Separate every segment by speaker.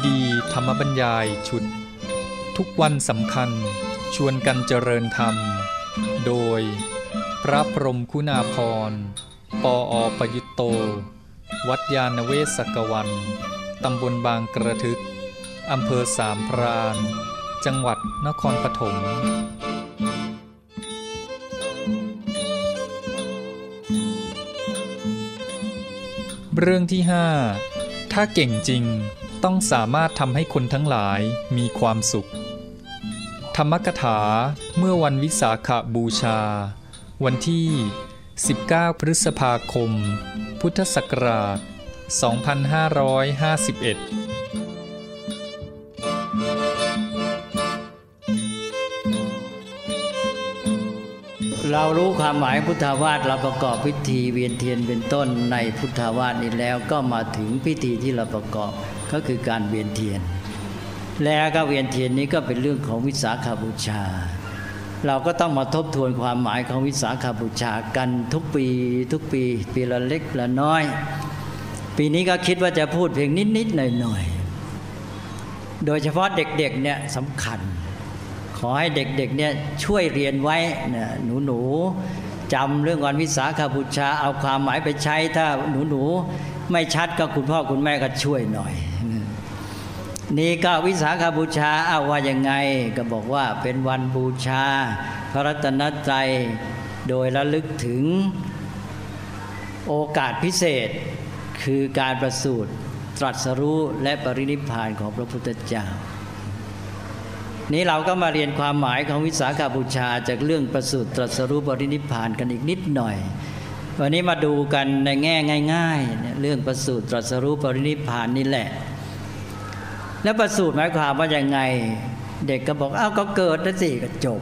Speaker 1: ซีดีธรรมบรรยายชุด ทุกวันสำคัญชวนกันเจริญธรรม โดย พระพรมคุณาพร ปออประยุตโต วัดยาณเวศกวัน ตำบลบางกระทึก อำเภอสามพราน จังหวัดนครปฐมเรื่องที่5ถ้าเก่งจริง ต้องสามารถทำให้คนทั้งหลายมีความสุข ธรรมกถาเมื่อวันวิสาขบูชา วันที่ 19 พฤษภาคม พุทธศักราช 2551
Speaker 2: รารู้ความหมายพุทธาวาสเราประกอบพิธีเวียนเทียนเป็นต้นในพุทธาวาสนี้แล้วก็มาถึงพิธีที่เราประกอบก็คือการเวียนเทียน แล้วก็เวียนเทียนนี้ก็เป็นเรื่องของวิสาขบูชา เราก็ต้องมาทบทวนความหมายของวิสาขบูชากันทุกปีทุกปีปีละเล็กละน้อย ปีนี้ก็คิดว่าจะพูดเพียงนิดๆหน่อยๆโดยเฉพาะเด็กๆเนี่ยสำคัญ ขอให้เด็กๆเนี่ยช่วยเรียนไว้นะหนูๆจำเรื่องวันวิสาขบูชาเอาความหมายไปใช้ถ้าหนูๆไม่ชัดก็คุณพ่อคุณแม่ก็ช่วยหน่อย นี่ก็วิสาขบูชาเอาว่ายังไงก็บอกว่าเป็นวันบูชา พระรัตนตรัยโดยระลึกถึงโอกาสพิเศษคือการประสูติตรัสรู้และปรินิพพานของพระพุทธเจ้า นี้เราก็มาเรียนความหมายของวิสาขาบูชา จากเรื่องประสูติตรัสรู้ปรินิพพานกันอีกนิดหน่อย วันนี้มาดูกันในแง่ง่ายๆ เรื่องประสูติตรัสรู้ปรินิพพานนี่แหละ แล้วประสูติหมายความว่าอยังไง เด็กก็บอกอ้าวก็เกิดนะสิก็จบ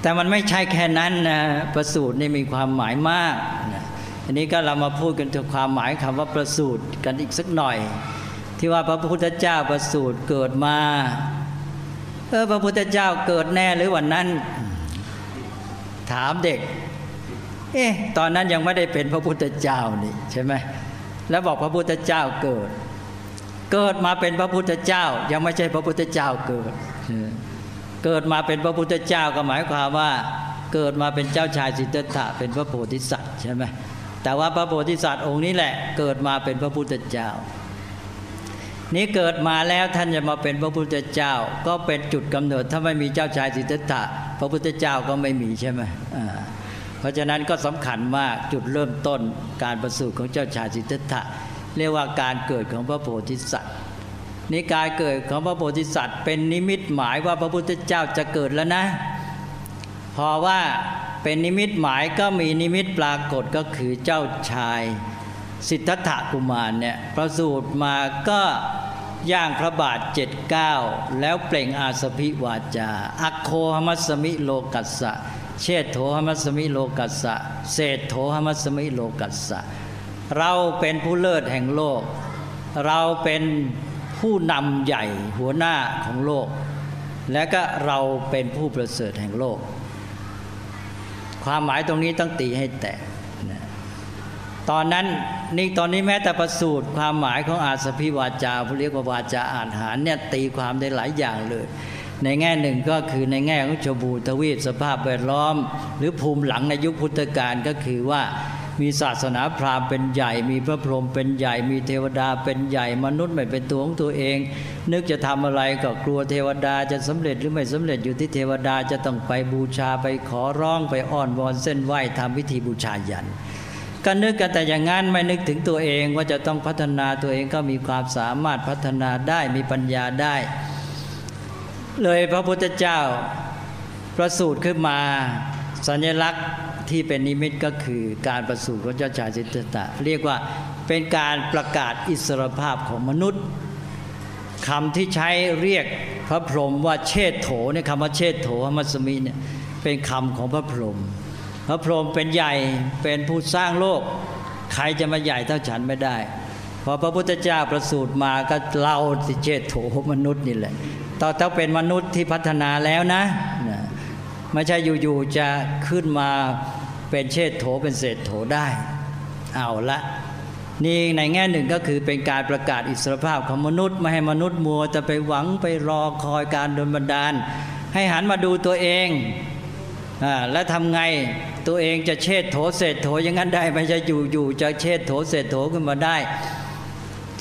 Speaker 2: แต่มันไม่ใช่แค่นั้นนะประสูตินี่มีความหมายมากนะอันนี้ก็เรามาพูดกันถึงความหมายคำว่าประสูติกันอีกสักหน่อย ที่ว่าพระพุทธเจ้าประสูติเกิดมาเออพระพุทธเจ้าเกิดแน่หรือวันนั้น ถามเด็ก เอ๊ะตอนนั้นยังไม่ได้เป็นพระพุทธเจ้านี่ใช่ไหมแล้วบอกพระพุทธเจ้าเกิด เกิดมาเป็นพระพุทธเจ้า ยังไม่ใช่พระพุทธเจ้าเกิด เกิดมาเป็นพระพุทธเจ้าก็หมายความว่า เกิดมาเป็นเจ้าชายสิทธัตถะเป็นพระโพธิสัตว์ใช่ไหมแต่ว่าพระโพธิสัตว์องค์นี้แหละ เกิดมาเป็นพระพุทธเจ้า นี้เกิดมาแล้วท่านจะมาเป็นพระพุทธเจ้า ก็เป็นจุดกำเนิดถ้าไม่มีเจ้าชายสิทธัตถะพระพุทธเจ้าก็ไม่มีใช่ไหมเพราะฉะนั้นก็สำคัญมากจุดเริ่มต้นการประสูติของเจ้าชายสิทธัตถะเรียกว่าการเกิดของพระโพธิสัตว์นี่การเกิดของพระโพธิสัตว์ เป็นนิมิตหมายว่าพระพุทธเจ้าจะเกิดแล้วนะ พอว่าเป็นนิมิตหมายก็มีนิมิตปรากฏก็คือเจ้าชาย สิทธัตถะกุมารเนี่ยประสูติมาก็ ย่างพระบาทเจ็ดเก้าแล้วเปล่งอาสพิวาจา อัคโคหมัสมิโลกัสสะ เชษโถหมัสมิโลกัสสะ เศษโถหมัสมิโลกัสสะ เราเป็นผู้เลิศแห่งโลก เราเป็นผู้นำใหญ่หัวหน้าของโลก และก็เราเป็นผู้ประเสริฐแห่งโลก ความหมายตรงนี้ต้องตีให้แตก ตอนนั้นนี่ตอนนี้แม้แต่ประสูตรความหมายของอาสพิวาจาผู้เรียกว่าวาจาอ่านหารเนี่ยตีความได้หลายอย่างเลย ในแง่หนึ่งก็คือในแง่ของชบูทวีปสภาพแวดล้อม หรือภูมิหลังในยุคพุทธกาลก็คือว่ามีศาสนาพราหมณ์เป็นใหญ่ มีพระพรหมเป็นใหญ่ มีเทวดาเป็นใหญ่ มนุษย์ไม่เป็นตัวของตัวเอง นึกจะทำอะไรก็กลัวเทวดาจะสำเร็จหรือไม่สำเร็จอยู่ที่เทวดาจะต้องไปบูชาไปขอร้องไปอ้อนวอนเส้นไหว้ทำพิธีบูชายัน ก็นึกกันแต่อย่างนั้นไม่นึกถึงตัวเองว่าจะต้องพัฒนาตัวเองก็มีความสามารถพัฒนาได้มีปัญญาได้ เลยพระพุทธเจ้าประสูติขึ้นมาสัญลักษณ์ที่เป็นนิมิตก็คือการประสูติของเจ้าชายสิทธัตถะเรียกว่าเป็นการประกาศอิสรภาพของมนุษย์คำที่ใช้เรียกพระพรหมว่าเชษโถเนี่ยคำว่าเชษโถมัสมิเนี่ยเป็นคำของพระพรหม พระพรหมเป็นใหญ่เป็นผู้สร้างโลก ใครจะมาใหญ่เท่าฉันไม่ได้พอพระพุทธเจ้าประสูติมาก็เราสิเชษโถมนุษย์นี่แหละต่อต้องเป็นมนุษย์ที่พัฒนาแล้วนะไม่ใช่อยู่ๆจะขึ้นมาเป็นเชษโถเป็นเศษโถได้ เอาละนี่ในแง่หนึ่งก็คือเป็นการประกาศอิสรภาพของมนุษย์ ไม่ให้มนุษย์มัวจะไปหวังไปรอคอยการดนบันดาล ให้หันมาดูตัวเอง แล้วทำไงตัวเองจะเชิดโถเศษโถอย่างนั้นได้ไม่ใช่อยู่อยู่จะเชิดโถเศษโถขึ้นมาได้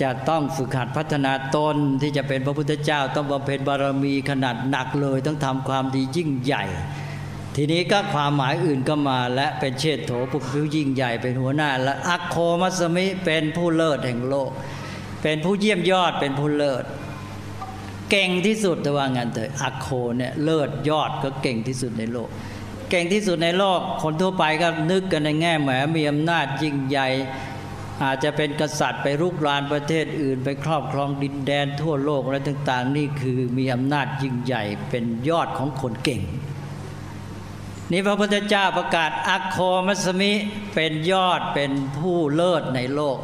Speaker 2: จะต้องฝึกหัดพัฒนาตนที่จะเป็นพระพุทธเจ้า ต้องบำเพ็ญบารมีขนาดหนักเลย ต้องทำความดียิ่งใหญ่ ทีนี้ก็ความหมายอื่นก็มาและเป็นเชษโถผู้ผู้ยิ่งใหญ่เป็นหัวหน้า และอัคโคมัสมิเป็นผู้เลิศแห่งโลก เป็นผู้เยี่ยมยอดเป็นผู้เลิศเก่งที่สุดแต่ว่างั้นเถอะอัคโคเนี่ยเลิศยอดก็เก่งที่สุดในโลก เก่งที่สุดในโลกคนทั่วไปก็นึกกันในแง่แหมมีอำนาจยิ่งใหญ่ อาจจะเป็นกษัตริย์ไปรุกรานประเทศอื่น ไปครอบครองดินแดนทั่วโลกอะไรต่าง ๆ นี่คือมีอำนาจยิ่งใหญ่เป็นยอดของคนเก่งนี่พระพุทธเจ้าประกาศอัคโคมัสมิเป็นยอดเป็นผู้เลิศในโลก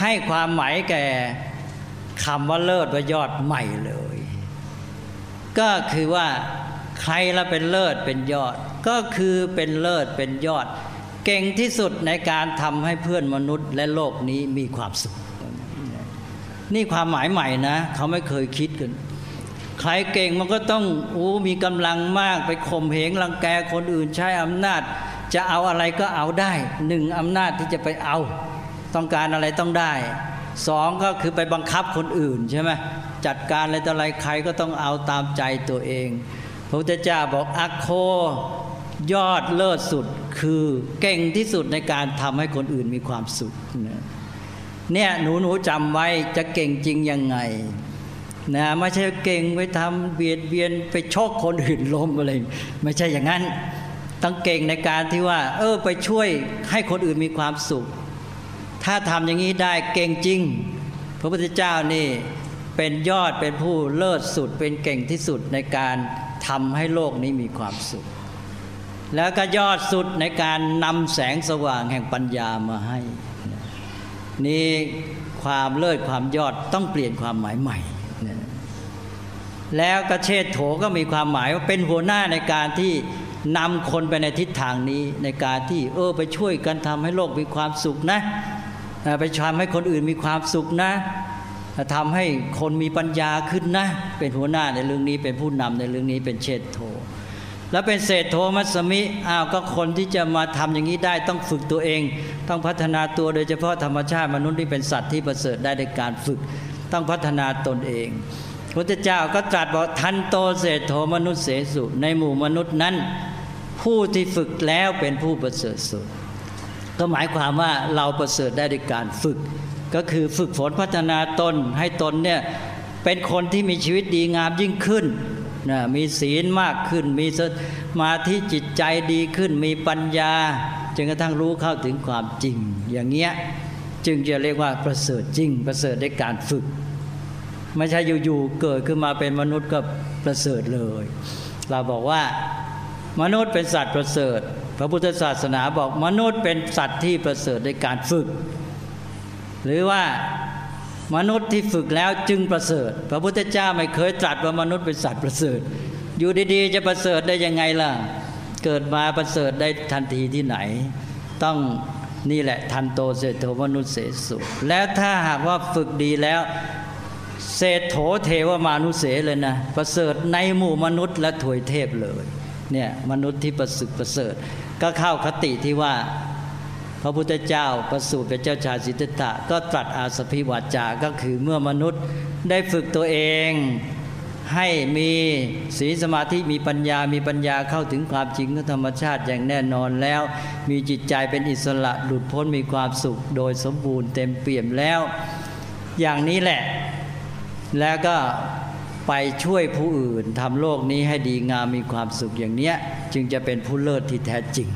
Speaker 2: ให้ความหมายแก่คำว่าเลิศว่ายอดใหม่เลย ก็คือว่า ใครละเป็นเลิศเป็นยอด ก็คือเป็นเลิศเป็นยอด เก่งที่สุดในการทำให้เพื่อนมนุษย์และโลกนี้มีความสุข นี่ความหมายใหม่นะ เขาไม่เคยคิดกัน ใครเก่งมันก็ต้องโอ้มีกำลังมากไปข่มเหงรังแกคนอื่นใช้อำนาจ จะเอาอะไรก็เอาได้หนึ่งอำนาจที่จะไปเอา ต้องการอะไรต้องได้สองก็คือไปบังคับคนอื่นใช่ไหมจัดการอะไรต่ออะไรใครก็ต้องเอาตามใจตัวเอง พระพุทธเจ้าบอกอัคโคยอดเลิศสุดคือเก่งที่สุดในการทำให้คนอื่นมีความสุขเนี่ยหนูหนูจำไว้จะเก่งจริงยังไงนะไม่ใช่เก่งไปทำเบียดเบียนไปชกคนอื่นล้มอะไรไม่ใช่อย่างนั้น ต้องเก่งในการที่ว่า เออไปช่วยให้คนอื่นมีความสุข ถ้าทำอย่างนี้ได้เก่งจริง พระพุทธเจ้านี่เป็นยอดเป็นผู้เลิศสุดเป็นเก่งที่สุดในการ ทำให้โลกนี้มีความสุข แล้วก็ยอดสุดในการนำแสงสว่างแห่งปัญญามาให้ นี่ความเลิศความยอดต้องเปลี่ยนความหมายใหม่ แล้วกระเชษโถก็มีความหมายว่าเป็นหัวหน้าในการที่นำคนไปในทิศทางนี้ในการที่เออไปช่วยกันทำให้โลกมีความสุขนะไปทำให้คนอื่นมีความสุขนะ ทำให้คนมีปัญญาขึ้นนะ เป็นหัวหน้าในเรื่องนี้เป็นผู้นำในเรื่องนี้เป็นเชษโถแล้วเป็นเศษโทมัสมิอ้าวก็คนที่จะมาทำอย่างนี้ได้ต้องฝึกตัวเอง ต้องพัฒนาตัวโดยเฉพาะธรรมชาติมนุษย์ที่เป็นสัตว์ที่ประเสริฐได้ในการฝึก ต้องพัฒนาตนเองพระเจ้าก็ตรัสบอกทันโตเศษโทมนุษย์เสสุในหมู่มนุษย์นั้น ผู้ที่ฝึกแล้วเป็นผู้ประเสริฐสุด ก็หมายความว่าเราประเสริฐได้ในการฝึก ก็คือฝึกฝนพัฒนาตนให้ตนเนี่ยเป็นคนที่มีชีวิตดีงามยิ่งขึ้นนะมีศีลมากขึ้น มีสมาธิจิตใจดีขึ้น มีปัญญาจนกระทั่งรู้เข้าถึงความจริง อย่างเงี้ยจึงจะเรียกว่าประเสริฐจริง ประเสริฐในการฝึกไม่ใช่อยู่ๆเกิดขึ้นมาเป็นมนุษย์ก็ประเสริฐเลย เราบอกว่ามนุษย์เป็นสัตว์ประเสริฐ พระพุทธศาสนาบอกมนุษย์เป็นสัตว์ที่ประเสริฐในการฝึก หรือว่ามนุษย์ที่ฝึกแล้วจึงประเสริฐ พระพุทธเจ้าไม่เคยตรัสว่ามนุษย์เป็นสัตว์ประเสริฐ อยู่ดีๆ จะประเสริฐได้ยังไงล่ะ เกิดมาประเสริฐได้ทันทีที่ไหน ต้องนี่แหละทันโตเศรษโธมนุษย์เสสุแล้วถ้าหากว่าฝึกดีแล้วเศรษโธเทวมานุเสเลยนะ ประเสริฐในหมู่มนุษย์และถวยเทพเลยเนี่ยมนุษย์ที่ประสึกประเสริฐ ก็เข้าคติที่ว่า ระพุทธเจ้าประสูติเป็นเจ้าชายสิทธัตถะก็ตรัสอาสพิวาจาก็คือเมื่อมนุษย์ได้ฝึกตัวเองให้มีศีลสมาธิมีปัญญา มีปัญญาเข้าถึงความจริงของธรรมชาติอย่างแน่นอนแล้ว มีจิตใจเป็นอิสระหลุดพ้นมีความสุขโดยสมบูรณ์เต็มเปี่ยมแล้ว อย่างนี้แหละ แล้วก็ไปช่วยผู้อื่นทำโลกนี้ให้ดีงามมีความสุขอย่างเนี้ย จึงจะเป็นผู้เลิศที่แท้จริง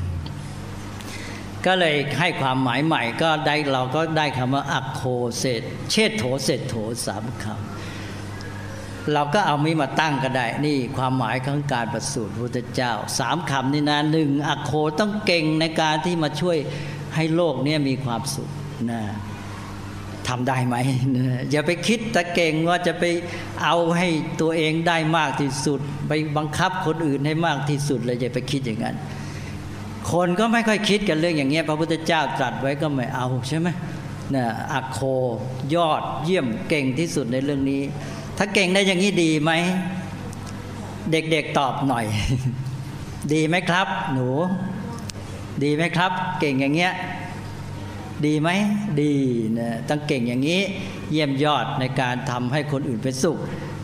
Speaker 2: ก็เลยให้ความหมายใหม่ก็ได้เราก็ได้คำว่าอักโคเศษเชษโถเศษโถสามคำเราก็เอามีมาตั้งก็ได้นี่ความหมายของการประสูติพระพุทธเจ้าสามคำนี่นะหนึ่งอักโคต้องเก่งในการที่มาช่วยให้โลกนี้มีความสุขนะทำได้ไหมอย่าไปคิดต่เก่งว่าจะไปเอาให้ตัวเองได้มากที่สุด ไปบังคับคนอื่นให้มากที่สุดเลยอย่าไปคิดอย่างนั้น คนก็ไม่ค่อยคิดกันเรื่องอย่างเงี้ยพระพุทธเจ้าตรัสไว้ก็ไม่เอาใช่ไหมนะอักโคยอดเยี่ยมเก่งที่สุดในเรื่องนี้ ถ้าเก่งได้อย่างนี้ดีไหม เด็กๆตอบหน่อย ดีไหมครับ หนู ดีไหมครับ เก่งอย่างเงี้ยดีไหมดีนะต้องเก่งอย่างนี้ เยี่ยมยอดในการทำให้คนอื่นเป็นสุข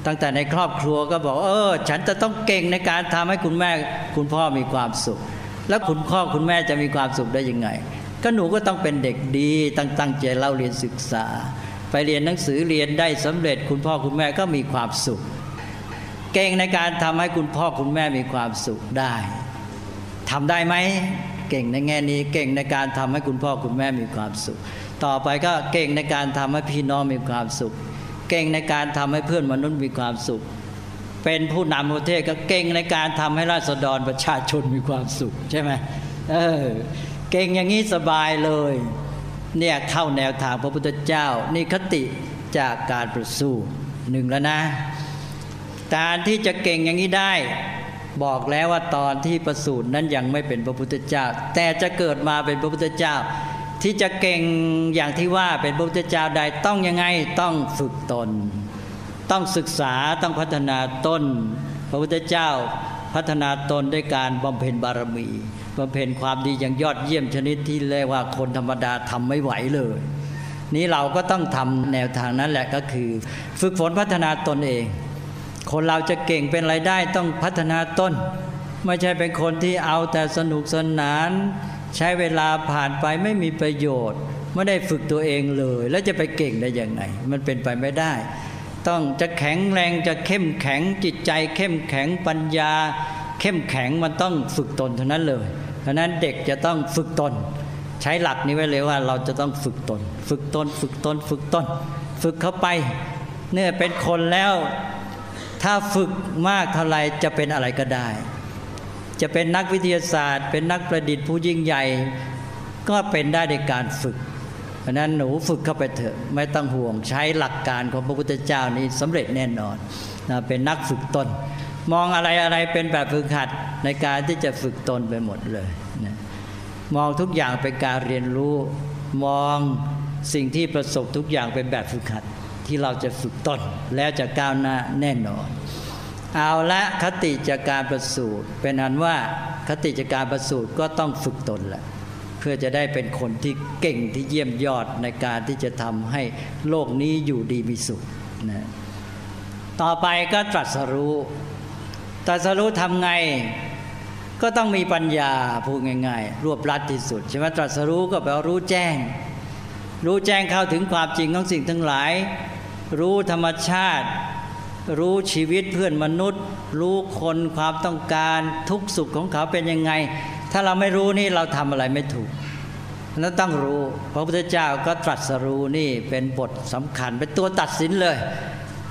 Speaker 2: ตั้งแต่ในครอบครัวก็บอก เออ ฉันจะต้องเก่งในการทำให้คุณแม่คุณพ่อมีความสุข แล้วคุณพ่อคุณแม่จะมีความสุขได้ยังไง ก็หนูก็ต้องเป็นเด็กดีตั้งตั้งใจเล่าเรียนศึกษา ไปเรียนหนังสือเรียนได้สำเร็จ คุณพ่อคุณแม่ก็มีความสุข เก่งในการทำให้คุณพ่อคุณแม่มีความสุขได้ทำได้ไหมเก่งในแง่นี้เก่งในการทำให้คุณพ่อคุณแม่มีความสุข ต่อไปก็เก่งในการทำให้พี่น้องมีความสุข เก่งในการทำให้เพื่อนมนุษย์มีความสุข เป็นผู้นำประเทศก็เก่งในการทำให้ราษฎรประชาชนมีความสุขใช่ไหมเออเก่งอย่างนี้สบายเลยเนี่ยเข้าแนวทางพระพุทธเจ้า นี่คติจากการประสูหนึ่งแล้วนะการที่จะเก่งอย่างนี้ได้บอกแล้วว่าตอนที่ประสูตินั้นยังไม่เป็นพระพุทธเจ้า แต่จะเกิดมาเป็นพระพุทธเจ้า ที่จะเก่งอย่างที่ว่าเป็นพระพุทธเจ้าได้ต้องยังไงต้องฝึกตน ต้องศึกษาต้องพัฒนาตนพระพุทธเจ้าพัฒนาตนด้วยการบำเพ็ญบารมีบำเพ็ญความดีอย่างยอดเยี่ยมชนิดที่เรียกว่าคนธรรมดาทำไม่ไหวเลย นี้เราก็ต้องทำแนวทางนั้นแหละก็คือ ฝึกฝนพัฒนาตนเอง คนเราจะเก่งเป็นไรได้ต้องพัฒนาตนไม่ใช่เป็นคนที่เอาแต่สนุกสนาน ใช้เวลาผ่านไปไม่มีประโยชน์ ไม่ได้ฝึกตัวเองเลย แล้วจะไปเก่งได้ยังไง มันเป็นไปไม่ได้ ต้องจะแข็งแรงจะเข้มแข็งจิตใจ เข้มแข็งปัญญา เข้มแข็งมันต้องฝึกตนเท่านั้นเลยเพราะนั้นเด็กจะต้องฝึกตน ใช้หลักนี้ไว้เลยว่าเราจะต้องฝึกตน ฝึกตน ฝึกตน ฝึกตน ฝึกเข้าไป เนี่ยเป็นคนแล้ว ถ้าฝึกมากเท่าไรจะเป็นอะไรก็ได้ จะเป็นนักวิทยาศาสตร์ เป็นนักประดิษฐ์ผู้ยิ่งใหญ่ ก็เป็นได้ในการฝึก ราะนั้นหนูฝึกเข้าไปเถอะไม่ต้องห่วงใช้หลักการของพระพุทธเจ้านี้สำเร็จแน่นอนนะเป็นนักฝึกตน มองอะไรอะไรเป็นแบบฝึกหัดในการที่จะฝึกตนไปหมดเลยนะมองทุกอย่างเป็นการเรียนรู้ มองสิ่งที่ประสบทุกอย่างเป็นแบบฝึกหัดที่เราจะฝึกตนแล้วจะก้าวหน้าแน่นอน เอาละคติจากการประสูติเป็นอันว่าคติจากการประสูติก็ต้องฝึกตนแหละ พื่อจะได้เป็นคนที่เก่งที่เยี่ยมยอดในการที่จะทำให้โลกนี้อยู่ดีมีสุขนะต่อไปก็ตรัสรู้ ตรัสรู้ทำไงก็ต้องมีปัญญาพูดง่ายๆ รวบรัดที่สุดใช่ไหมตรัสรู้ก็แปลว่ารู้แจ้ง รู้แจ้งเข้าถึงความจริงของสิ่งทั้งหลาย รู้ธรรมชาติ รู้ชีวิตเพื่อนมนุษย์ รู้คนความต้องการทุกสุขของเขาเป็นยังไง ถ้าเราไม่รู้นี่เราทำอะไรไม่ถูกนั้นต้องรู้ พระพุทธเจ้าก็ตรัสรู้นี่เป็นบทสำคัญเป็นตัวตัดสินเลย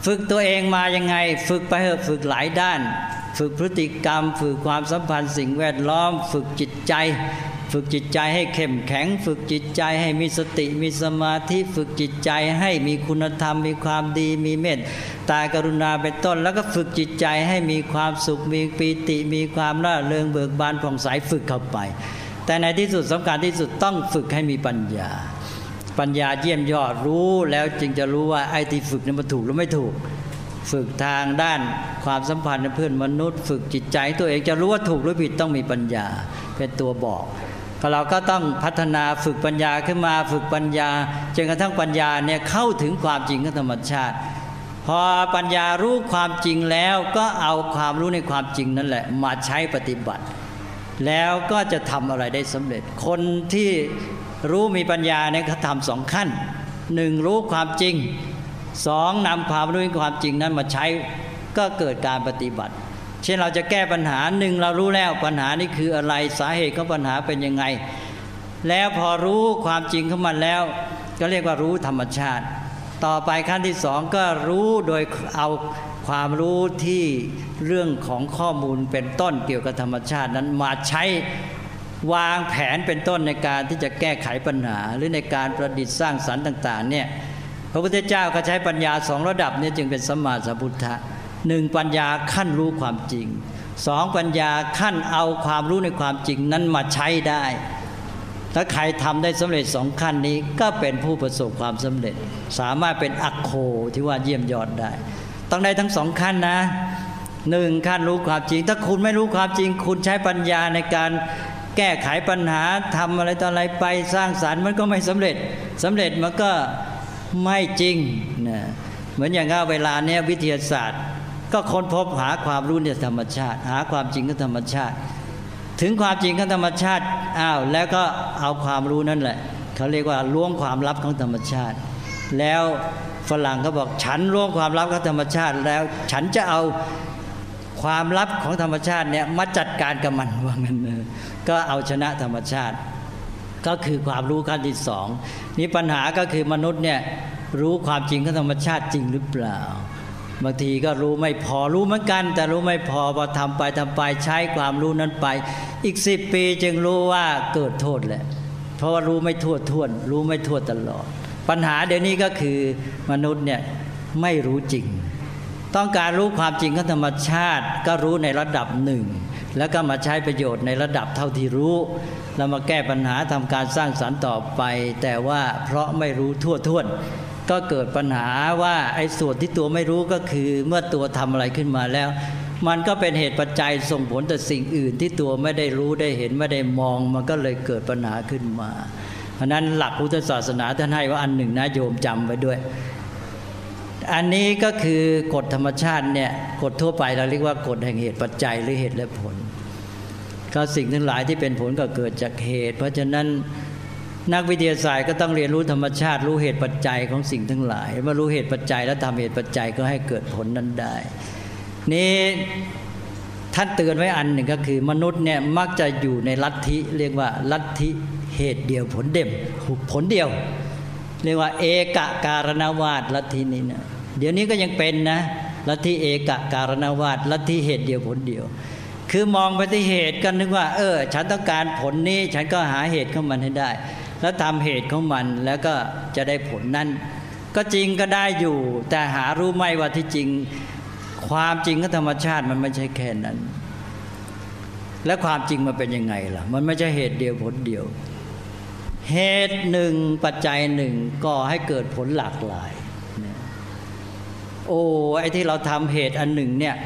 Speaker 2: ฝึกตัวเองมายังไง ฝึกไปเถอะฝึกหลายด้าน ฝึกพฤติกรรม ฝึกความสัมพันธ์สิ่งแวดล้อม ฝึกจิตใจ ฝึกจิตใจให้เข้มแข็ง ฝึกจิตใจให้มีสติมีสมาธิฝึกจิตใจให้มีคุณธรรม มีความดีมีเมตตากรุณาเป็นต้น แล้วก็ฝึกจิตใจให้มีความสุขมีปีติมีความร่าเริงเบิกบานผ่องใสฝึกเข้าไป แต่ในที่สุดสำคัญที่สุดต้องฝึกให้มีปัญญา ปัญญาเยี่ยมยอดรู้แล้วจึงจะรู้ว่าไอ้ที่ฝึกนี่มันถูกหรือไม่ถูกฝึกทางด้านความสัมพันธ์เพื่อนมนุษย์ ฝึกจิตใจตัวเองจะรู้ว่าถูกหรือผิดต้องมีปัญญา เป็นตัวบอก เราก็ต้องพัฒนาฝึกปัญญาขึ้นมาฝึกปัญญาจนกระทั่งปัญญาเนี่ยเข้าถึงความจริงของธรรมชาติ พอปัญญารู้ความจริงแล้วก็เอาความรู้ในความจริงนั่นแหละ มาใช้ปฏิบัติ แล้วก็จะทำอะไรได้สำเร็จ คนที่รู้มีปัญญาเนี่ยเขาทำสองขั้นหนึ่งรู้ความจริงสองนำความรู้ในความจริงนั้นมาใช้ก็เกิดการปฏิบัติ เช่นเราจะแก้ปัญหาหนึ่งเรารู้แล้วปัญหานี้คืออะไรสาเหตุของปัญหาเป็นยังไง แล้วพอรู้ความจริงของมันแล้ว ก็เรียกว่ารู้ธรรมชาติ ต่อไปขั้นที่สองก็รู้โดยเอาความรู้ที่เรื่องของข้อมูลเป็นต้นเกี่ยวกับธรรมชาตินั้นมาใช้วางแผนเป็นต้นในการที่จะแก้ไขปัญหา หรือในการประดิษฐ์สร้างสรรค์ต่าง ๆ เนี่ยพระพุทธเจ้าก็ใช้ปัญญาสองระดับนี้จึงเป็นสมมาสัพพุทธะ หนึ่งปัญญาขั้นรู้ความจริงสองปัญญาขั้นเอาความรู้ในความจริงนั้นมาใช้ได้ ถ้าใครทำได้สำเร็จสองขั้นนี้ก็เป็นผู้ประสบความสำเร็จ สามารถเป็นอักโคที่ว่าเยี่ยมยอดได้ ต้องได้ทั้งสองขั้นนะหนึ่งขั้นรู้ความจริง ถ้าคุณไม่รู้ความจริง คุณใช้ปัญญาในการแก้ไขปัญหาทำอะไรต่ออะไรไปสร้างสารรค์มันก็ไม่สำเร็จสำเร็จมันก็ไม่จริงนะเหมือนอย่างเวลาเนี้ยวิทยาศาสตร์ ก็ค้นพบหาความรู้ในธรรมชาติ หาความจริงของธรรมชาติ ถึงความจริงของธรรมชาติอ้าวแล้วก็เอาความรู้นั่นแหละเขาเรียกว่าล้วงความลับของธรรมชาติ แล้วฝรั่งก็บอกฉันล้วงความลับของธรรมชาติ แล้วฉันจะเอาความลับของธรรมชาติเนี่ยมาจัดการกับมันว่างั้นเออก็เอาชนะธรรมชาติ ก็คือความรู้ขั้นที่สองนี่ปัญหาก็คือมนุษย์เนี่ยรู้ความจริงของธรรมชาติจริงหรือเปล่า บางทีก็รู้ไม่พอรู้เหมือนกัน แต่รู้ไม่พอพอทำไปทำไปใช้ความรู้นั้นไป อีกสิบปีจึงรู้ว่าเกิดโทษแหละ เพราะว่ารู้ไม่ทั่วท่วน รู้ไม่ทั่วตลอด ปัญหาเดี๋ยวนี้ก็คือมนุษย์เนี่ยไม่รู้จริง ต้องการรู้ความจริงของธรรมชาติ ก็รู้ในระดับหนึ่ง แล้วก็มาใช้ประโยชน์ในระดับเท่าที่รู้ แล้วมาแก้ปัญหาทำการสร้างสรรค์ต่อไป แต่ว่าเพราะไม่รู้ทั่วท่วน ก็เกิดปัญหาว่าไอ้ส่วนที่ตัวไม่รู้ก็คือเมื่อตัวทำอะไรขึ้นมาแล้ว มันก็เป็นเหตุปัจจัยส่งผลต่อสิ่งอื่นที่ตัวไม่ได้รู้ได้เห็นไม่ได้มอง มันก็เลยเกิดปัญหาขึ้นมา เพราะนั้นหลักพุทธศาสนาท่านให้ว่าอันหนึ่งนะโยมจำไว้ด้วย อันนี้ก็คือกฎธรรมชาติเนี่ยกฎทั่วไปเราเรียกว่ากฎแห่งเหตุปัจจัยหรือเหตุและผลก็สิ่งทั้งหลายที่เป็นผลก็เกิดจากเหตุ เพราะฉะนั้น นักวิทยาศาสตร์ก็ต้องเรียนรู้ธรรมชาติ รู้เหตุปัจจัยของสิ่งทั้งหลายเมื่อรู้เหตุปัจจัยแล้วทำเหตุปัจจัยก็ให้เกิดผลนั้นได้ นี่ท่านเตือนไว้อันหนึ่งก็คือ มนุษย์เนี่ยมักจะอยู่ในลัทธิ เรียกว่าลัทธิเหตุเดียวผลเด่มผลเดียว เรียกว่า เอกการณวาดลัทธินี้นะเดี๋ยวนี้ก็ยังเป็นนะลัทธิเอกการณวาดลัทธิเหตุเดียวผลเดียว คือมองไปที่เหตุก็นึกว่า เออ ฉันต้องการผลนี้ ฉันก็หาเหตุของมันให้ได้ แล้วทำเหตุของมันแล้วก็จะได้ผลนั้น ก็จริงก็ได้อยู่ แต่หารู้ไหมว่าที่จริง ความจริงของธรรมชาติมันไม่ใช่แค่นั้น และความจริงมันเป็นยังไงล่ะ มันไม่ใช่เหตุเดียวผลเดียว เหตุหนึ่งปัจจัยหนึ่งก็ให้เกิดผลหลากหลายเนี่ยโอ้ไอ้ที่เราทำเหตุอันหนึ่งเนี่ย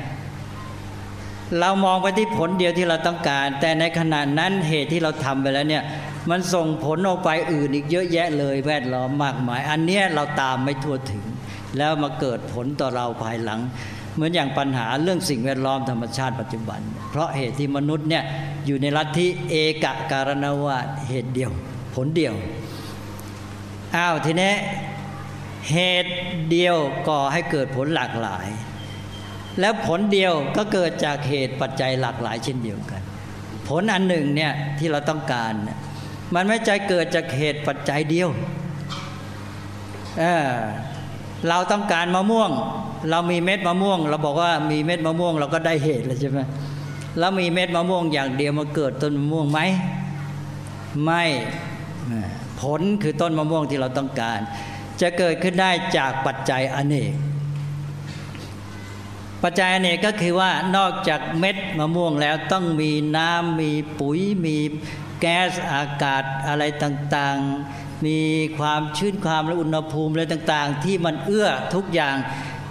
Speaker 2: เรามองไปที่ผลเดียวที่เราต้องการ แต่ในขณะนั้นเหตุที่เราทำไปแล้วเนี่ย มันส่งผลออกไปอื่นอีกเยอะแยะเลยแวดล้อมมากมาย อันเนี้ยเราตามไม่ทั่วถึง แล้วมาเกิดผลต่อเราภายหลัง เหมือนอย่างปัญหาเรื่องสิ่งแวดล้อมธรรมชาติปัจจุบัน เพราะเหตุที่มนุษย์เนี่ยอยู่ในลัทธิเอกการณวาเหตุเดียว ผลเดียวอ้าวทีนี้เหตุเดียวก่อให้เกิดผลหลากหลาย แล้วผลเดียวก็เกิดจากเหตุปัจจัยหลากหลายเช่นเดียวกัน ผลอันหนึ่งเนี่ยที่เราต้องการเนี่ย มันไม่ใช่เกิดจากเหตุปัจจัยเดียวเเราต้องการมะม่วง เรามีเม็ดมะม่วง เราบอกว่ามีเม็ดมะม่วง เราก็ได้เหตุแล้วใช่ไหมแล้วมีเม็ดมะม่วงอย่างเดียวมาเกิดต้นมะม่วงไหมไม่ผลคือต้นมะม่วงที่เราต้องการ จะเกิดขึ้นได้จากปัจจัยอเนก ปัจจัยอเนกก็คือว่านอกจากเม็ดมะม่วงแล้วต้องมีน้ำมีปุ๋ยมี แก๊สอากาศอะไรต่างๆ มีความชื้นความและอุณหภูมิอะไรต่างๆ ที่มันเอื้อทุกอย่าง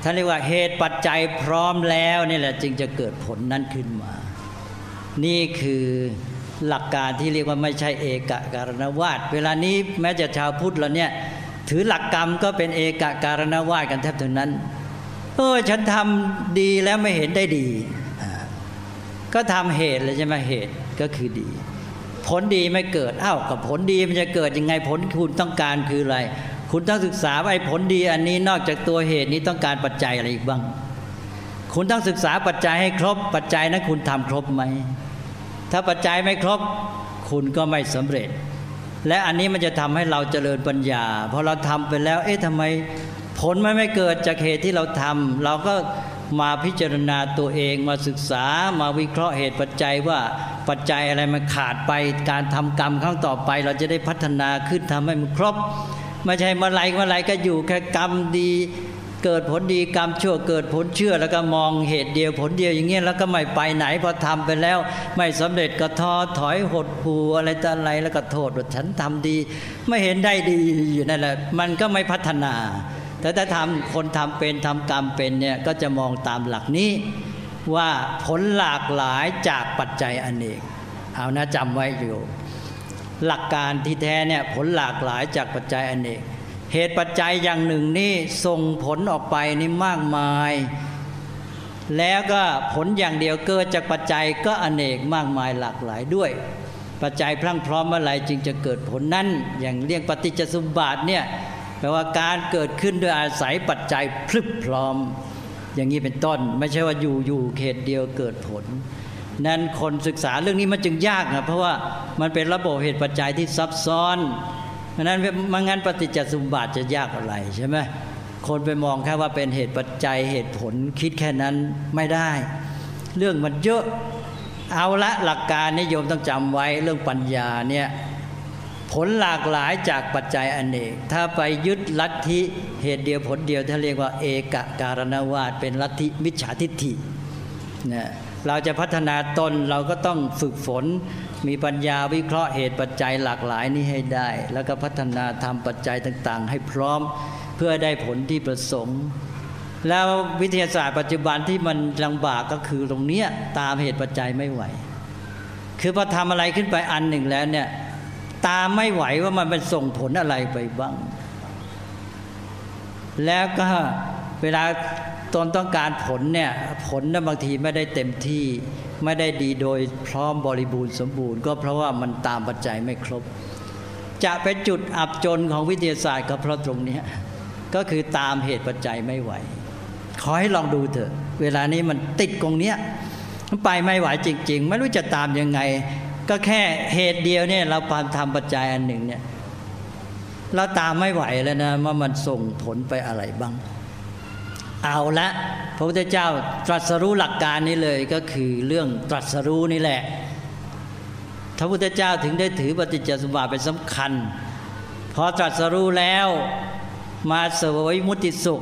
Speaker 2: ท่านเรียกว่าเหตุปัจจัยพร้อมแล้วนี่แหละจึงจะเกิดผลนั้นขึ้นมา นี่คือหลักการที่เรียกว่าไม่ใช่เอกการณวาดเวลานี้แม้จะชาวพุทธเราเนี่ยถือหลักกรรมก็เป็นเอกการณวาดกันแทบทั้งนั้นเออฉันทำดีแล้วไม่เห็นได้ดี ก็ทำเหตุเลยใช่ไหมเหตุก็คือดี ผลดีไม่เกิดอ้าวกับผลดีมันจะเกิดยังไงผลคุณต้องการคืออะไร คุณต้องศึกษาไอ้ผลดีอันนี้นอกจากตัวเหตุนี้ต้องการปัจจัยอะไรอีกบ้าง คุณต้องศึกษาปัจจัยให้ครบ ปัจจัยนั้นคุณทำครบไหมถ้าปัจจัยไม่ครบ คุณก็ไม่สำเร็จ และอันนี้มันจะทำให้เราเจริญปัญญาพอเราทำไปแล้ว เอ๊ะทำไมผลมันไม่เกิดจากเหตุที่เราทำเราก็ มาพิจารณาตัวเองมาศึกษามาวิเคราะห์เหตุปัจจัยว่าปัจจัยอะไรมันขาดไปการทำกรรมครั้งต่อไป เราจะได้พัฒนาขึ้นทำให้มันครบ ไม่ใช่มื่อไรเมื่อไรก็อยู่แค่กรรมดีเกิดผลดีกรรมชั่วเกิดผลเชื่อ แล้วก็มองเหตุเดียวผลเดียวอย่างเงี้ยแล้วก็ไม่ไปไหนพอทำไปแล้ว ไม่สำเร็จก็ท้อถอยหดหู่อะไรต่ออะไรแล้วก็โทษว่าฉันทำดี ไม่เห็นได้ดีอยู่นั่นแหละมันก็ไม่พัฒนา แต่ถ้าทำคนทำเป็นทำกรรมเป็นเนี่ยก็จะมองตามหลักนี้ว่าผลหลากหลายจากปัจจัยอนเนกเอานะจำไว้อยู่ หลักการที่แท้เนี่ยผลหลากหลายจากปัจจัยอนเนกเหตุปัจจัยอย่างหนึ่งนี่ส่งผลออกไปนี่มากมาย แล้วก็ผลอย่างเดียวเกิดจากปัจจัยก็อเนกมากมายหลากหลายด้วย ปัจจัยพรั่งพร้อมเมื่อไหร่จึงจะเกิดผลนั้นอย่างเรียกปฏิจจสมบัติเนี่ย แปลว่าการเกิดขึ้นโดยอาศัยปัจจัยพลึบพร้อม อย่างนี้เป็นต้น ไม่ใช่ว่าอยู่อยู่เขตเดียวเกิดผล นั้นคนศึกษาเรื่องนี้มันจึงยากนะเพราะว่ามันเป็นระบบเหตุปัจจัยที่ซับซ้อนเพราะนั้นมันงั้นปฏิจจสมบัติจะยากอะไรใช่ไหมคนไปมองแค่ว่าเป็นเหตุปัจจัยเหตุผลคิดแค่นั้นไม่ได้ เรื่องมันเยอะเอาละหลักการนิยมต้องจำไว้เรื่องปัญญาเนี่ย ผลหลากหลายจากปัจจัยอนเนก ถ้าไปยึดลัทธิเหตุเดียวผลเดียวถ้าเรียกว่าเอกการณวาดเป็นลัทธิมิจฉาทิฏฐินะเราจะพัฒนาตนเราก็ต้องฝึกฝน มีปัญญาวิเคราะห์เหตุปัจจัยหลากหลายนี้ให้ได้ แล้วก็พัฒนาทำปัจจัยต่างๆ ให้พร้อมเพื่อได้ผลที่ประสงค์ แล้ววิทยาศาสตร์ปัจจุบันที่มันลำบากก็คือตรงเนี้ยตามเหตุปัจจัยไม่ไหว คือพอทำอะไรขึ้นไปอันหนึ่งแล้วเนี่ย ตามไม่ไหวว่ามันเป็นส่งผลอะไรไปบ้าง แล้วก็เวลาตนต้องการผลเนี่ยผลนั้นบางทีไม่ได้เต็มที่ไม่ได้ดีโดยพร้อมบริบูรณ์สมบูรณ์ ก็เพราะว่ามันตามปัจจัยไม่ครบ จะเป็นจุดอับจนของวิทยาศาสตร์ก็เพราะตรงนี้ก็คือตามเหตุปัจจัยไม่ไหว ขอให้ลองดูเถอะ เวลานี้มันติดตรงเนี้ยมันไปไม่ไหวจริง ๆ ไม่รู้จะตามยังไง ก็แค่เหตุเดียวเนี่ย เราพามทำปัจจัยอันหนึ่งเนี่ย เราตามไม่ไหวแล้วนะว่ามันส่งผลไปอะไรบ้าง เอาละพระพุทธเจ้าตรัสรู้หลักการนี้เลยก็คือเรื่องตรัสรู้นี่แหละพระพุทธเจ้าถึงได้ถือปฏิจจสมบัติเป็นสำคัญพอตรัสรู้แล้วมาเสวยมุติสุข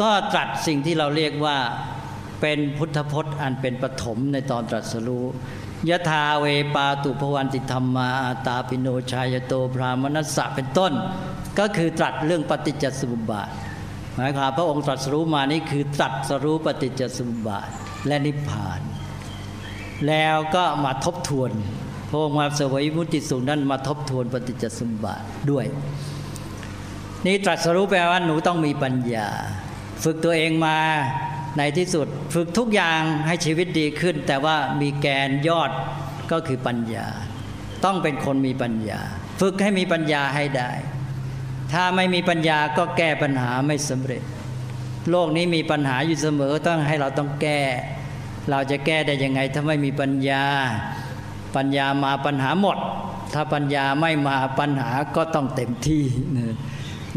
Speaker 2: ก็ตรัสสิ่งที่เราเรียกว่าเป็นพุทธพจน์อันเป็นปฐมในตอนตรัสรู้ ยะทาเวปาตุภวันติธรรมาอาตาปิโนชายโตพรามนัสสะเป็นต้น ก็คือตรัสเรื่องปฏิจจสมุปบาทหมายความพระองค์ตรัสรู้มานี่คือตรัสรู้ปฏิจจสมุปบาทและนิพพาน แล้วก็มาทบทวน พระองค์มาเสวยมุติสุขนั้นมาทบทวนปฏิจจสมุปบาทด้วย นี่ตรัสรู้แปลว่าหนูต้องมีปัญญา ฝึกตัวเองมา ในที่สุดฝึกทุกอย่างให้ชีวิตดีขึ้น แต่ว่ามีแกนยอดก็คือปัญญา ต้องเป็นคนมีปัญญา ฝึกให้มีปัญญาให้ได้ ถ้าไม่มีปัญญาก็แก้ปัญหาไม่สำเร็จ โลกนี้มีปัญหาอยู่เสมอต้องให้เราต้องแก้ เราจะแก้ได้ยังไงถ้าไม่มีปัญญา ปัญญามาปัญหาหมด ถ้าปัญญาไม่มาปัญหาก็ต้องเต็มที่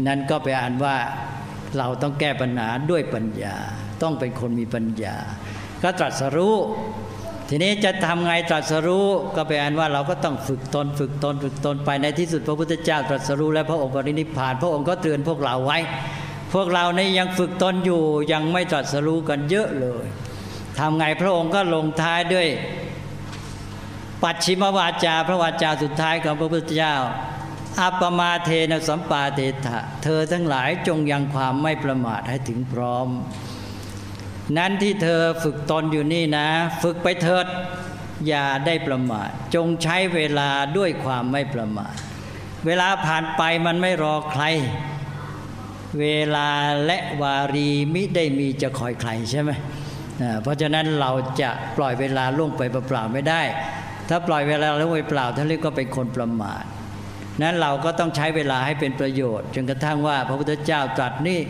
Speaker 2: นั่นก็ไปอ่านว่าเราต้องแก้ปัญหาด้วยปัญญา ต้องเป็นคนมีปัญญา ก็ตรัสรู้ทีนี้จะทำไงตรัสรู้ก็ไปอ่านว่าเราก็ต้องฝึกตนฝึกตนฝึกตนไปในที่สุดพระพุทธเจ้าตรัสรู้และพระองค์ปรินิพาน พระองค์ก็เตือนพวกเราไว้ พวกเรานี่ยังฝึกตนอยู่ยังไม่ตรัสรู้กันเยอะเลยทำไงพระองค์ก็ลงท้ายด้วย ปัจฉิมวาจา พระวาจาสุดท้ายของพระพุทธเจ้าอัปปมาเทนะสัมปาเตถะ เธอทั้งหลายจงยังความไม่ประมาทให้ถึงพร้อม นั้นที่เธอฝึกตนอยู่นี่นะ ฝึกไปเถิดอย่าได้ประมาทจงใช้เวลาด้วยความไม่ประมาท เวลาผ่านไปมันไม่รอใคร เวลาและวารีมิได้มีจะคอยใครใช่ไหมเพราะฉะนั้นเราจะปล่อยเวลาล่วงไปเปล่าๆไม่ได้ ถ้าปล่อยเวลาล่วงไปเปล่าท่านเรียกว่าเป็นคนประมาทนั้นเราก็ต้องใช้เวลาให้เป็นประโยชน์จนกระทั่งว่าพระพุทธเจ้าตรัสนี่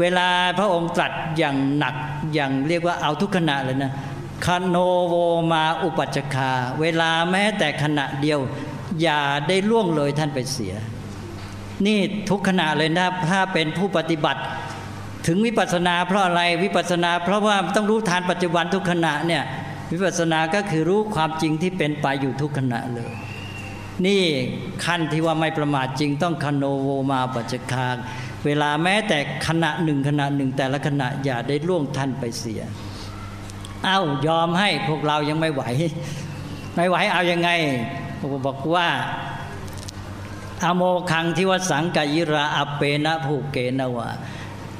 Speaker 2: เวลาพระองค์ตรัสอย่างหนักอย่างเรียกว่าเอาทุกขณะเลยนะคาโนโวมาอุปัชคา เวลาแม้แต่ขณะเดียว อย่าได้ล่วงเลยท่านไปเสีย นี่ทุกขณะเลยนะถ้าเป็นผู้ปฏิบัติ ถึงวิปัสสนาเพราะอะไรวิปัสสนา เพราะว่าต้องรู้ทานปัจจุบันทุกขณะเนี่ยวิปัสสนาก็คือรู้ความจริงที่เป็นไปอยู่ทุกขณะเลย นี่ขั้นที่ว่าไม่ประมาทจริงต้องคโนโวมาปัจจคา เวลาแม้แต่ขณะหนึ่งขณะหนึ่ง แต่ละขณะอย่าได้ล่วงท่านไปเสีย เอ้ายอมให้พวกเรายังไม่ไหว ไม่ไหวเอายังไงบอกว่าอโมคังที่วสังกยิราอเปนะภูเกนวะ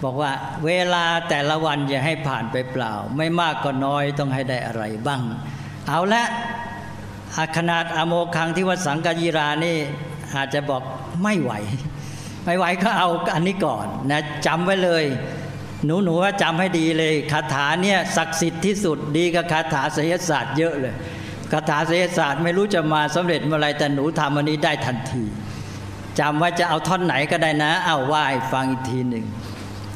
Speaker 2: บอกว่าเวลาแต่ละวันอย่าให้ผ่านไปเปล่า ไม่มากก็น้อยต้องให้ได้อะไรบ้าง เอาละขนาดอโมคังที่วสังกยิรานี่อาจจะบอกไม่ไหว ไม่ไหวก็เอาอันนี้ก่อนนะจำไว้เลย หนูหนูว่าจำให้ดีเลยคาถาเนี่ยศักดิ์สิทธิ์ที่สุดดีกับคาถาศิลศาสตร์เยอะเลยคาถาศิลศาสตร์ไม่รู้จะมาสำเร็จเมื่อไรแต่หนูทำอันนี้ได้ทันทีจำว่าจะเอาท่อนไหนก็ได้นะเอาว่าให้ฟังอีกทีหนึ่ง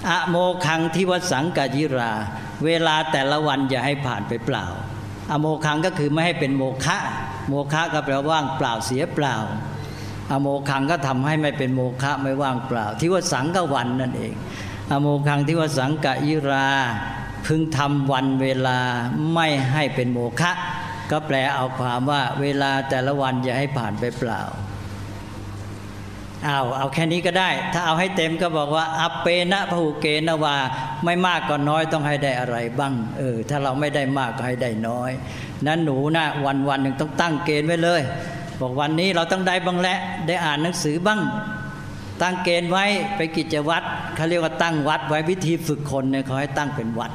Speaker 2: อะโมคังทิวสังกยิรา เวลาแต่ละวันอย่าให้ผ่านไปเปล่า อโมคังก็คือไม่ให้เป็นโมฆะโมฆะก็แปลว่างเปล่าเสียเปล่า อโมคังก็ทำให้ไม่เป็นโมฆะไม่ว่างเปล่าทิวสังกวันนั่นเอง อโมคังทิวสังกยิราพึงทำวันเวลาไม่ให้เป็นโมฆะก็แปลเอาความว่าเวลาแต่ละวันอย่าให้ผ่านไปเปล่าเอาเอาแค่นี้ก็ได้ ถ้าเอาให้เต็มก็บอกว่าอัปเปนะพหูเกนวาไม่มากก็น้อยต้องให้ได้อะไรบ้าง เออ ถ้าเราไม่ได้มากก็ให้ได้น้อย นั้นหนูนะวันวันหนึ่งต้องตั้งเกณฑ์ไว้เลย บอกวันนี้เราต้องได้บ้างแหละได้อ่านหนังสือบ้าง ตั้งเกณฑ์ไว้ไปกิจวัตรเขาเรียกว่าตั้งวัดไว้วิธีฝึกคนเนี่ยเขาให้ตั้งเป็นวัด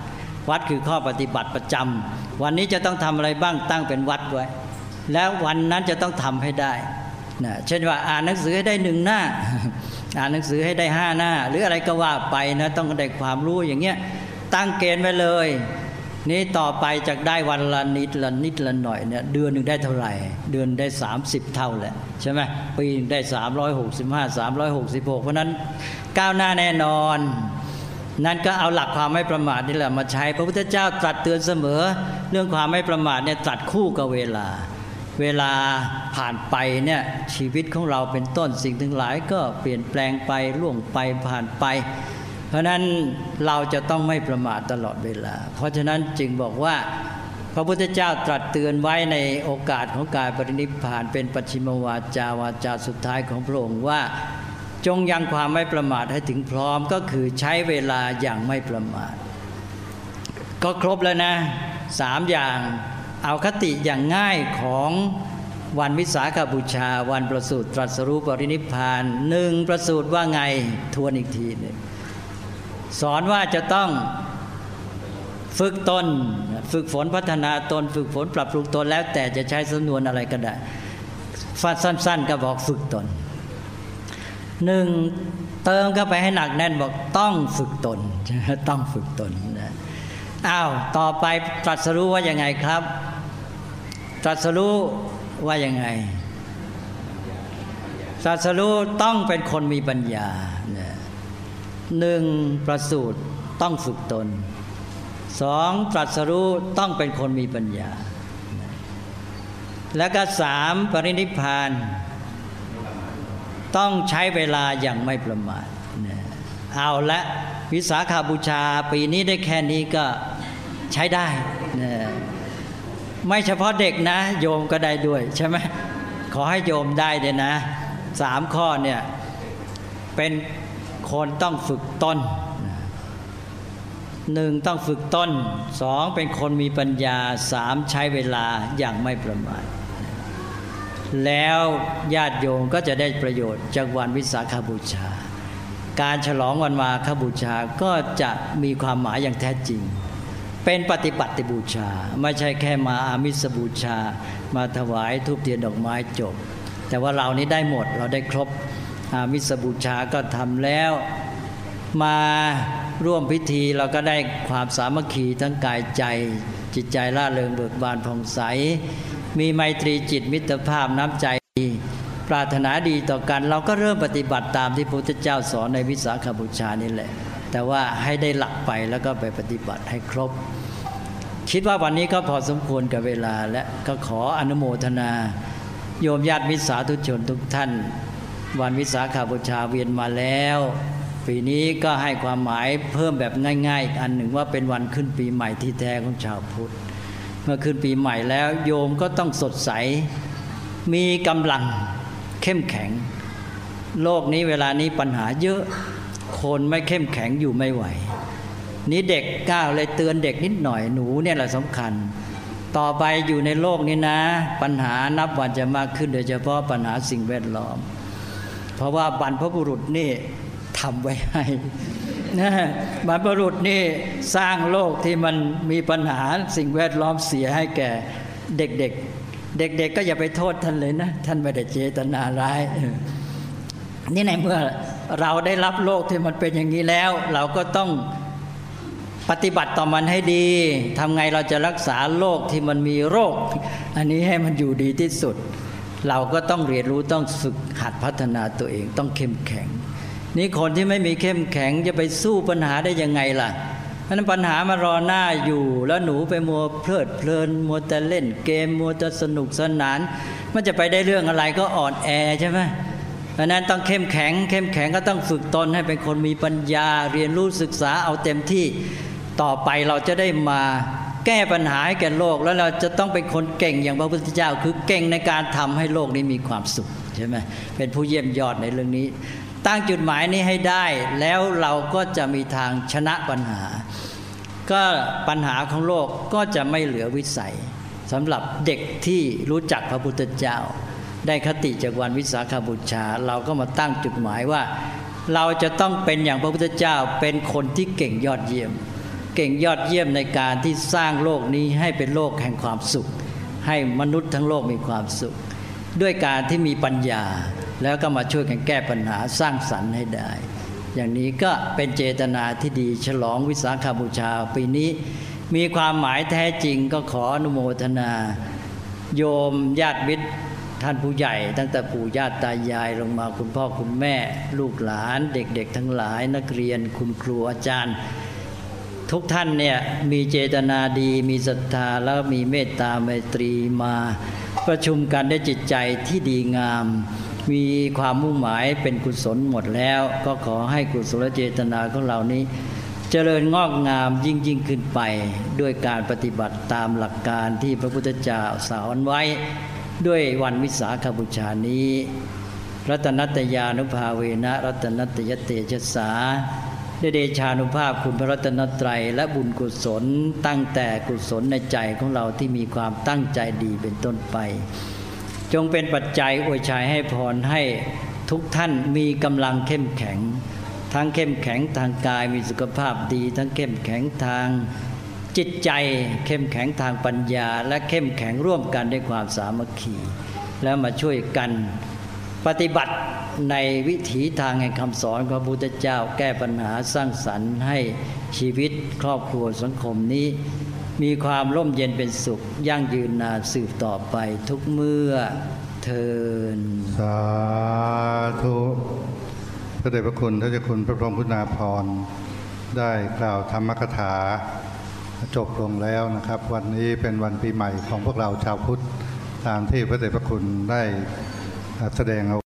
Speaker 2: วัดคือข้อปฏิบัติประจำวันนี้จะต้องทำอะไรบ้างตั้งเป็นวัดไว้ แล้ววันนั้นจะต้องทำให้ได้นะเช่นว่าอ่านหนังสือให้ได้หนึ่งหน้า อ่านหนังสือให้ได้ห้าหน้า หรืออะไรก็ว่าไปนะต้องได้ความรู้อย่างเงี้ยตั้งเกณฑ์ไว้เลย นี่ต่อไปจากได้วันละนิดละนิดละหน่อยเนี่ยเดือนหนึ่งได้เท่าไหร่ เดือนได้ 30 เท่าแหละใช่ไหมปีได้ 365 366 เพราะนั้นก้าวหน้าแน่นอน นั่นก็เอาหลักความไม่ประมาทนี่แหละมาใช้ พระพุทธเจ้าตรัสเตือนเสมอ เรื่องความไม่ประมาทเนี่ยตรัสคู่กับเวลา เวลาผ่านไปเนี่ยชีวิตของเราเป็นต้นสิ่งทั้งหลายก็เปลี่ยนแปลงไปล่วงไปผ่านไป ราะนั้นเราจะต้องไม่ประมาทตลอดเวลา เพราะฉะนั้นจึงบอกว่า พระพุทธเจ้าตรัสเตือนไว้ในโอกาสของการปรินิพพาน เป็นปัจฉิมวาจาวาจาสุดท้ายของพระองค์ว่า จงยังความไม่ประมาทให้ถึงพร้อมก็คือใช้เวลาอย่างไม่ประมาท ก็ครบแล้วนะสามอย่างเอาคติอย่างง่ายของวันวิสาขบูชา วันประสูติตรัสรู้ปรินิพานหนึ่งประสูติว่าไงทวนอีกทีนึง สอนว่าจะต้องฝึกตน ฝึกฝนพัฒนาตน ฝึกฝนปรับปรุงตนแล้วแต่จะใช้สำนวนอะไรก็ได้ฟัดสั้น ๆ ก็บอกฝึกตนหนึ่งเติมเข้าไปให้หนักแน่นบอกต้องฝึกตนต้องฝึกตนนะอ้าวต่อไปตรัสรู้ว่ายังไงครับ ตรัสรู้ว่ายังไงตรัสรู้ต้องเป็นคนมีปัญญา หนึ่งประสูตรต้องฝึกตนสองตรัสรู้ต้องเป็นคนมีปัญญา แล้วก็สามปรินิพาน ต้องใช้เวลาอย่างไม่ประมาทเอาละวิสาขาบูชาปีนี้ได้แค่นี้ก็ใช้ได้นะไม่เฉพาะเด็กนะ โยมก็ได้ด้วยใช่ไหมขอให้โยมได้เลยนะสามข้อเนี่ยเป็น คนต้องฝึกต้นหนึ่งต้องฝึกต้นสองเป็นคนมีปัญญาสามใช้เวลาอย่างไม่ประมาทแล้วญาติโยมก็จะได้ประโยชน์จากวันวิสาขาบูชา การฉลองวันมาคบูชาก็จะมีความหมายอย่างแท้จริง เป็นปฏิบัติบูชา ไม่ใช่แค่มาอามิสบูชา มาถวายทุบเทียนดอกไม้จบ แต่ว่าเรานี้ได้หมดเราได้ครบ อามิสบูชาก็ทำแล้ว มาร่วมพิธีเราก็ได้ความสามัคคีทั้งกายใจ จิตใจล่าเริงเบิกบานผ่องใส มีไมตรีจิตมิตรภาพน้ำใจปรารถนาดีต่อกัน เราก็เริ่มปฏิบัติตามที่พระพุทธเจ้าสอนในวิสาขบูชานี่แหละ แต่ว่าให้ได้หลักไปแล้วก็ไปปฏิบัติให้ครบ คิดว่าวันนี้ก็พอสมควรกับเวลาและก็ขออนุโมทนา โยมญาติมิตรสาธุชนทุกท่าน วันวิสาขาบูชาเวียนมาแล้ว ปีนี้ก็ให้ความหมายเพิ่มแบบง่าย ๆ อันหนึ่งว่าเป็นวันขึ้นปีใหม่ที่แท้ของชาวพุทธ เมื่อขึ้นปีใหม่แล้วโยมก็ต้องสดใส มีกำลังเข้มแข็ง โลกนี้เวลานี้ปัญหาเยอะคนไม่เข้มแข็งอยู่ไม่ไหว นี้เด็กก้าวเลยเตือนเด็กนิดหน่อยหนูเนี่ยแหละสำคัญ ต่อไปอยู่ในโลกนี้นะ ปัญหานับวันจะมากขึ้นโดยเฉพาะปัญหาสิ่งแวดล้อม เพราะว่าบรรพบุรุษนี่ทำไว้ให้นะบรรพบุรุษนี่สร้างโลกที่มันมีปัญหาสิ่งแวดล้อมเสียให้แก่เด็กๆ เด็กๆก็อย่าไปโทษท่านเลยนะ ท่านไม่ได้เจตนาร้ายนี่ในเมื่อเราได้รับโลกที่มันเป็นอย่างนี้แล้ว เราก็ต้องปฏิบัติต่อมันให้ดีทำไงเราจะรักษาโรคที่มันมีโรค อันนี้ให้มันอยู่ดีที่สุด เราก็ต้องเรียนรู้ต้องฝึกหัดพัฒนาตัวเอง ต้องเข้มแข็ง นี่คนที่ไม่มีเข้มแข็งจะไปสู้ปัญหาได้ยังไงล่ะเพราะนั้นปัญหามารอหน้าอยู่ แล้วหนูไปมัวเพลิดเพลิน มัวแต่เล่นเกม มัวแต่สนุกสนาน มันจะไปได้เรื่องอะไรก็อ่อนแอใช่ไหมเพราะนั้นต้องเข้มแข็ง เข้มแข็งก็ต้องฝึกตนให้เป็นคนมีปัญญา เรียนรู้ศึกษาเอาเต็มที่ต่อไปเราจะได้มา แก้ปัญหาให้แก่โลก แล้วเราจะต้องเป็นคนเก่งอย่างพระพุทธเจ้า คือเก่งในการทำให้โลกนี้มีความสุขใช่ไหมเป็นผู้เยี่ยมยอดในเรื่องนี้ ตั้งจุดหมายนี้ให้ได้ แล้วเราก็จะมีทางชนะปัญหา ก็ปัญหาของโลกก็จะไม่เหลือวิสัยสำหรับเด็กที่รู้จักพระพุทธเจ้า ได้คติจากวันวิสาขบูชา เราก็มาตั้งจุดหมายว่า เราจะต้องเป็นอย่างพระพุทธเจ้าเป็นคนที่เก่งยอดเยี่ยม เก่งยอดเยี่ยมในการที่สร้างโลกนี้ให้เป็นโลกแห่งความสุข ให้มนุษย์ทั้งโลกมีความสุข ด้วยการที่มีปัญญา แล้วก็มาช่วยกันแก้ปัญหาสร้างสรรค์ให้ได้ อย่างนี้ก็เป็นเจตนาที่ดีฉลองวิสาขบูชาปีนี้ มีความหมายแท้จริงก็ขออนุโมทนา โยมญาติมิตรท่านผู้ใหญ่ตั้งแต่ปู่ย่าตายายลงมาคุณพ่อคุณแม่ ลูกหลาน เด็กๆ ทั้งหลายนักเรียนคุณครูอาจารย์ ทุกท่านเนี่ยมีเจตนาดี มีศรัทธาแล้วมีเมตตาไมตรีมาประชุมกันได้วยจิตใจที่ดีงาม มีความมุ่งหมายเป็นกุศลหมดแล้ว ก็ขอให้กุศลเจตนาของเรานี้ เจริญงอกงามยิ่งยิ่งขึ้นไป ด้วยการปฏิบัติตามหลักการที่พระพุทธเจ้าสอนไว้ ด้วยวันวิสาขบูชานี้ รัตนัตยานุภาเวนะ รัตนัตยเตชะสา ด้วยเดชานุภาพคุณพระรัตนตรัย และบุญกุศล ตั้งแต่กุศลในใจของเราที่มีความตั้งใจดีเป็นต้นไป จงเป็นปัจจัยอวยชัยให้พรให้ทุกท่านมีกำลังเข้มแข็ง ทั้งเข้มแข็งทางกายมีสุขภาพดี ทั้งเข้มแข็งทางจิตใจ เข้มแข็งทางปัญญา และเข้มแข็งร่วมกันด้วยความสามัคคี แล้วมาช่วยกัน ปฏิบัติในวิถีทางแห่งคำสอนของพระพุทธเจ้าแก้ปัญหาสร้างสรรค์ให้ชีวิตครอบครัวสังคมนี้ มีความร่มเย็นเป็นสุข ยั่งยืนนานสืบต่อไปทุกเมื่อเทิน
Speaker 3: สาธุพระเดชพระคุณท่านเจ้าคุณพระพรหมคุณาภรณ์ได้กล่าวธรรมกถาจบลงแล้วนะครับ วันนี้เป็นวันปีใหม่ของพวกเราชาวพุทธตามที่พระเดชพระคุณได้ แสดงเอา